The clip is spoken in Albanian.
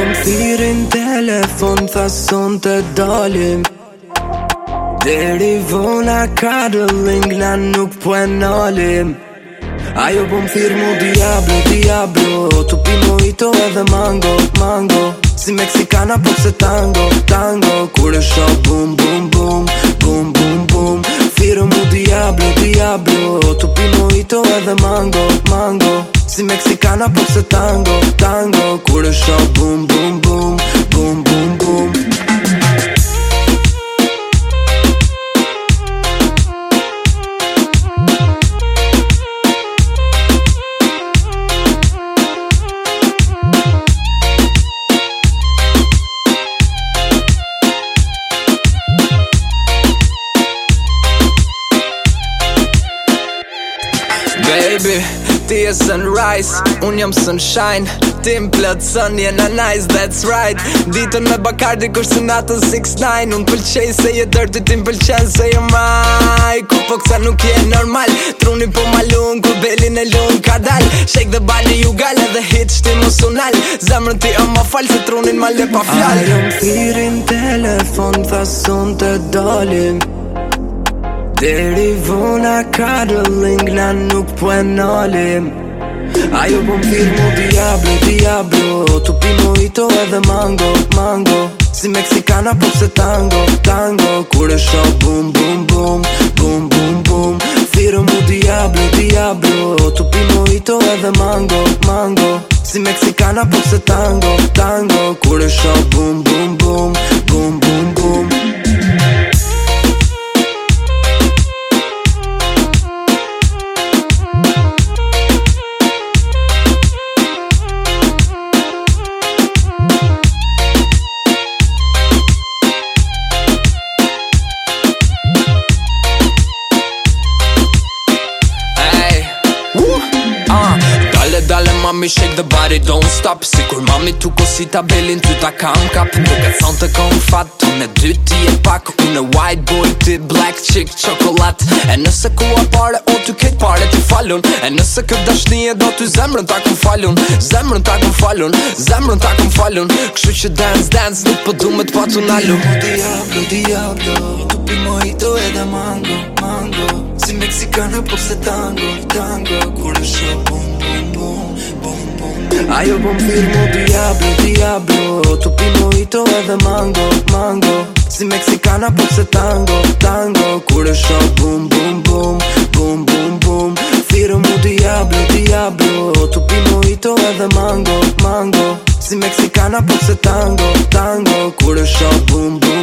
Jëmë thirin telefon Tha son të dalim Deri vona kadëling Na nuk po e nalim Ajo po më thirë mu diablo, diablo Tu pi mojito edhe mango, mango Si Meksikana po se tango, tango Kur e shok bum, bum, bum Bum, bum, bum Thirë mu diablo, diablo Tu pi mojito edhe mango, mango si mexicana puse tango, tango Kure show boom, boom, boom, boom, boom, boom Baby ti e sunrise Unë jam sunshine Ti më plët sun a nice that's right Ditën me bakardi kështë së natën 6-9 Unë pëlqej se je dërti ti më pëlqen se je maj Ku po kësa nuk je normal Truni po malun ku belin e lun ka dal Shake the body you gal edhe hit shti më sunal Zemrën ti o ma fal se trunin ma le pa fjall Ajo më telefon tha sun të dolin Deri na cuddling na nuk po e nalim Ajo po më firmo diablo, diablo Tu pimo i edhe mango, mango Si Meksikana po se tango, tango Kure sho bum bum bum, bum bum bum Firmo diablo, diablo Tu pimo i to edhe mango, mango Si Meksikana po se tango, tango kalem mami shake the body don't stop kur mami tu kosi tabelin ty ta kam kap Nuk e thonë të kon fat Unë e dy ti e pak Unë e white boy ti black chick chocolate E nëse ku a pare o ty ket pare ti falun E nëse kët dashni e do ty zemrën ta ku falun Zemrën ta ku falun Zemrën ta ku falun Kështu që dance dance nuk po du me t'pa t'u nalu Mo diablo diablo Tu po pi mojito e da mango mango Si meksikanë po se tango tango Kur e shë bum bum bum Ajo po më firmo diablo, diablo Tu pi mojito edhe mango, mango Si mexikana po se tango, tango Kur e shok bum, bum, bum, bum, bum, bum Firmo diablo, diablo Tu pi mojito edhe mango, mango Si mexikana po se tango, tango Kur e shok bum, bum